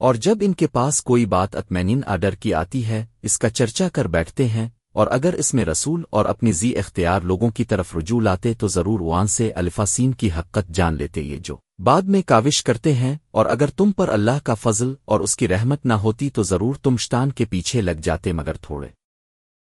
اور جب ان کے پاس کوئی بات اطمینین آڈر کی آتی ہے، اس کا چرچا کر بیٹھتے ہیں، اور اگر اس میں رسول اور اپنی زی اختیار لوگوں کی طرف رجوع لاتے تو ضرور وان سے الفاسین کی حقت جان لیتے یہ جو بعد میں کاوش کرتے ہیں، اور اگر تم پر اللہ کا فضل اور اس کی رحمت نہ ہوتی تو ضرور تم شتان کے پیچھے لگ جاتے مگر تھوڑے۔